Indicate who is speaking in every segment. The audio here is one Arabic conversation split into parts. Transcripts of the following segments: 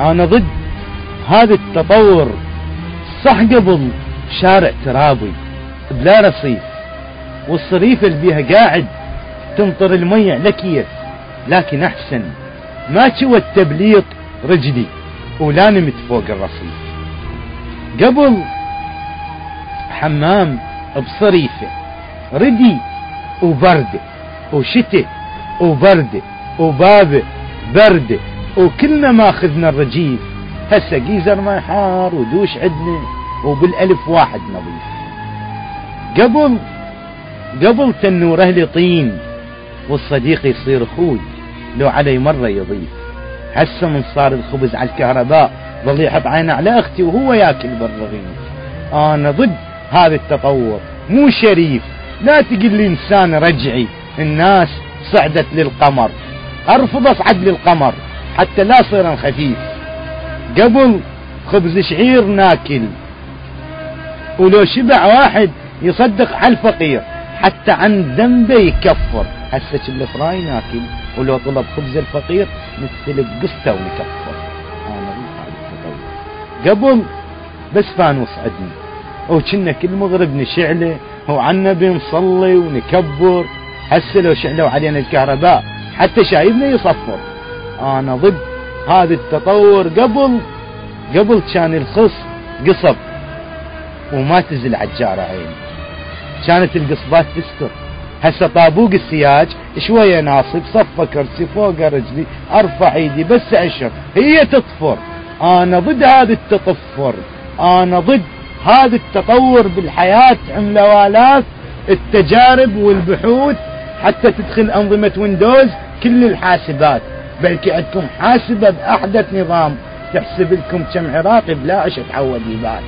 Speaker 1: أنا ضد هذا التطور صح قبل شارع ترابي بلا رصيف والصريف اللي بيها قاعد تنطر المية لكيف لكن أحسن. ما شوى التبليط رجلي ولا نمت فوق الرصيف قبل حمام بصريفه ردي وبردة وشتي وبردة وبابة بردة. وكلنا ماخذنا الرجيف. هسه جيزر ما يحار ودوش عدنا وبالألف واحد نظيف. قبل قبل تنور أهلي طين والصديق يصير أخوي لو علي مرة يضيف. هسه من صار الخبز على الكهرباء ظل يحط عينه على أختي وهو ياكل بالرغيف. أنا ضد هذا التطور مو شريف. لا تقل لي إنسان رجعي الناس صعدت للقمر. أرفض أصعد للقمر. حتى لا صير خفيف. قبل خبز شعير ناكل. ولو شبع واحد يصدق على الفقير. حتى عن ذنبه يكفر. هسه كله فراي ناكل. ولو طلب خبز الفقير مثل قسته ونكفر قبل بس فانوس عدنا وكنا كل مغرب نشعله. وعنا بنصلي ونكبر. هسه لو شعلوا علينا الكهرباء حتى شايبنا يصفر. أنا ضد. هذا التطور قبل قبل كان الخص قصب. وما تزل عجارة عين كانت القصبات تستر. هسه طابوق السياج شوية ناصب صفى كرسي فوق رجلي أرفع إيدي بس اشر هي تطفر. أنا ضد هذا التطفر. أنا ضد هذا التطور بالحياة. عملوا آلاف التجارب والبحوث حتى تدخل أنظمة ويندوز كل الحاسبات. بلكي عندكم حاسبة بأحدث نظام تحسب لكم كم عراقي بلا عش تحول يبات.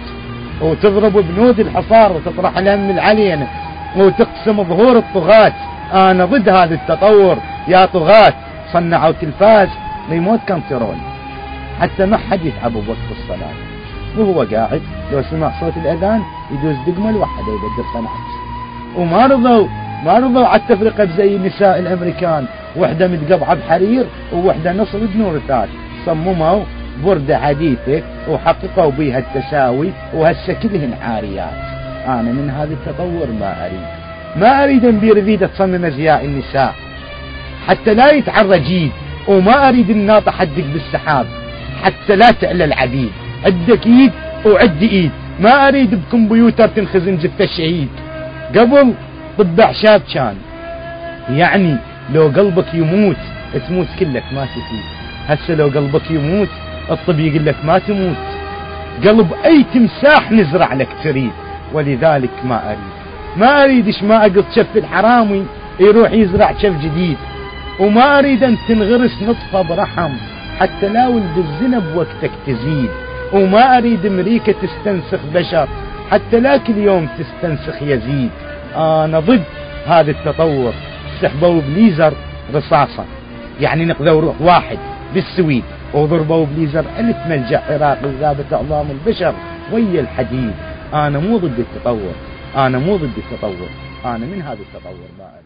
Speaker 1: وتضرب بنود الحصار وتطرح الهم العلينة وتقسم ظهور الطغاة. أنا ضد هذا التطور. يا طغاة صنعوا تلفاز ريموت كنترول حتى ما حد يتعب بوقت الصلاة. وهو قاعد لو سمع صوت الأذان يدوز دقمة الوحدة يبدل قناة وما رضوا ما رضوا على التفرقة زي النساء الأمريكان. وحدة متقطعة بحرير ووحدة نصر بنورتات صمموا بردة حديثة وحققوا بها التساوي وهسه كلهن عاريات أنا من هذا التطور ما أريد. ما أريد أن فيدة تصمم أزياء النساء. حتى لا يتعرى جيد. وما أريد الناطة حدق بالسحاب. حتى لا تعلى العبيد. عندك إيد وعدي إيد. ما أريد بكمبيوتر تنخزن جثة الشهيد قبل طب اعشاب كان. يعني لو قلبك يموت تموت كلك ما تفيد. هسه لو قلبك يموت الطب يقول لك ما تموت. قلب أي تمساح نزرع لك تريد. ولذلك ما أريد. ما أريد إيش ما اقص شف الحرامي يروح يزرع شف جديد. وما أريد أن تنغرس نطفة برحم حتى لا ولد الزنا بوقتك تزيد. وما أريد أمريكا تستنسخ بشر حتى لا كل يوم تستنسخ يزيد. أنا ضد هذا التطور. سحبوا بليزر رصاصة. يعني نقذوا روح واحد بالسويد. وضربوا بليزر ألف ملجأ عراقي وذابت أعظام البشر. ويا الحديد. أنا مو ضد التطور. أنا مو ضد التطور. أنا من هذا التطور أريد